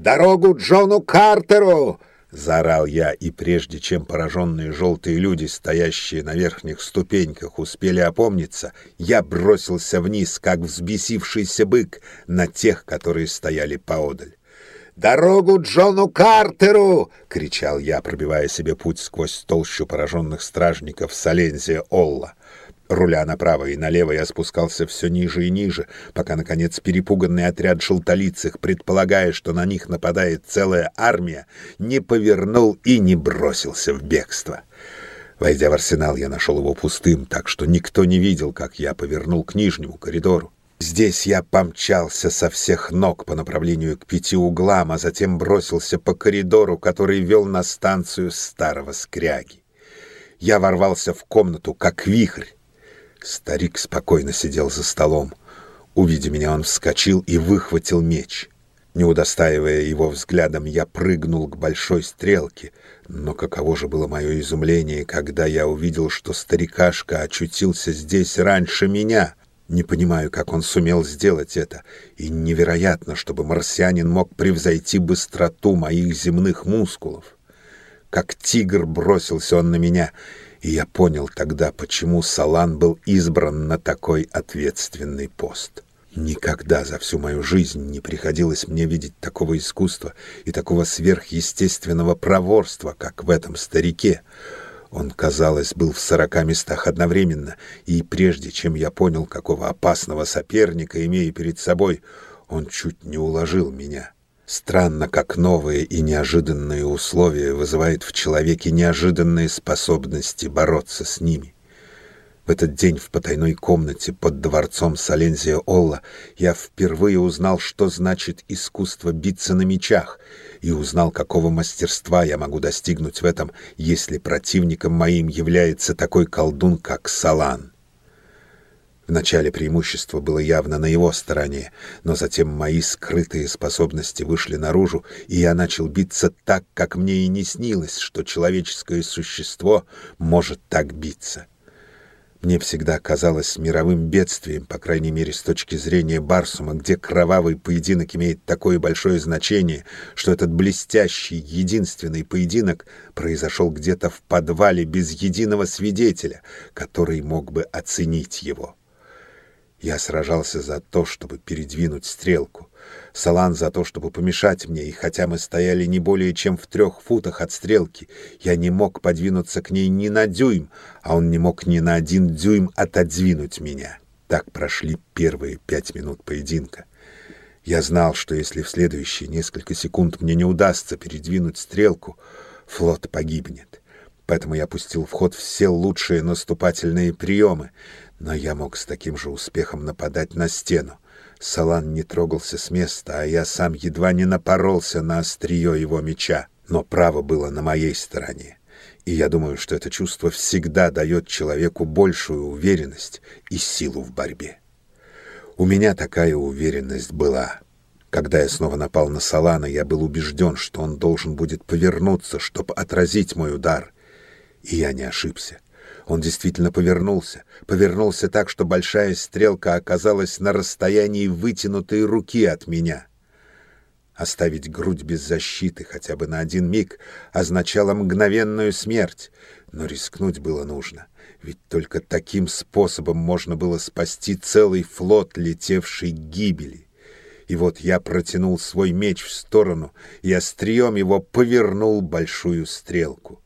Дорогу Джону Картеру!» Заорал я, и прежде чем пораженные желтые люди, стоящие на верхних ступеньках, успели опомниться, я бросился вниз, как взбесившийся бык, на тех, которые стояли поодаль. «Дорогу Джону Картеру!» — кричал я, пробивая себе путь сквозь толщу пораженных стражников Солензия Олла. Руля направо и налево я спускался все ниже и ниже, пока, наконец, перепуганный отряд желтолицых, предполагая, что на них нападает целая армия, не повернул и не бросился в бегство. Войдя в арсенал, я нашел его пустым, так что никто не видел, как я повернул к нижнему коридору. Здесь я помчался со всех ног по направлению к пяти углам, а затем бросился по коридору, который вел на станцию старого скряги. Я ворвался в комнату, как вихрь. Старик спокойно сидел за столом. Увидя меня, он вскочил и выхватил меч. Не удостаивая его взглядом, я прыгнул к большой стрелке. Но каково же было мое изумление, когда я увидел, что старикашка очутился здесь раньше меня — не понимаю, как он сумел сделать это, и невероятно, чтобы марсианин мог превзойти быстроту моих земных мускулов. Как тигр бросился он на меня, и я понял тогда, почему Салан был избран на такой ответственный пост. Никогда за всю мою жизнь не приходилось мне видеть такого искусства и такого сверхъестественного проворства, как в этом старике. Он, казалось, был в сорока местах одновременно, и прежде чем я понял, какого опасного соперника имею перед собой, он чуть не уложил меня. Странно, как новые и неожиданные условия вызывают в человеке неожиданные способности бороться с ними. В этот день в потайной комнате под дворцом Солензия Олла я впервые узнал, что значит искусство биться на мечах, и узнал, какого мастерства я могу достигнуть в этом, если противником моим является такой колдун, как Салан. Вначале преимущество было явно на его стороне, но затем мои скрытые способности вышли наружу, и я начал биться так, как мне и не снилось, что человеческое существо может так биться. Мне всегда казалось мировым бедствием, по крайней мере с точки зрения Барсума, где кровавый поединок имеет такое большое значение, что этот блестящий, единственный поединок произошел где-то в подвале без единого свидетеля, который мог бы оценить его. Я сражался за то, чтобы передвинуть стрелку. Салан за то, чтобы помешать мне, и хотя мы стояли не более чем в трех футах от стрелки, я не мог подвинуться к ней ни на дюйм, а он не мог ни на один дюйм отодвинуть меня. Так прошли первые пять минут поединка. Я знал, что если в следующие несколько секунд мне не удастся передвинуть стрелку, флот погибнет. Поэтому я пустил в ход все лучшие наступательные приемы, но я мог с таким же успехом нападать на стену. Салан не трогался с места, а я сам едва не напоролся на острие его меча. Но право было на моей стороне. И я думаю, что это чувство всегда дает человеку большую уверенность и силу в борьбе. У меня такая уверенность была. Когда я снова напал на Салана, я был убежден, что он должен будет повернуться, чтобы отразить мой удар. И я не ошибся. Он действительно повернулся, повернулся так, что большая стрелка оказалась на расстоянии вытянутой руки от меня. Оставить грудь без защиты хотя бы на один миг означало мгновенную смерть, но рискнуть было нужно, ведь только таким способом можно было спасти целый флот, летевший гибели. И вот я протянул свой меч в сторону и острием его повернул большую стрелку.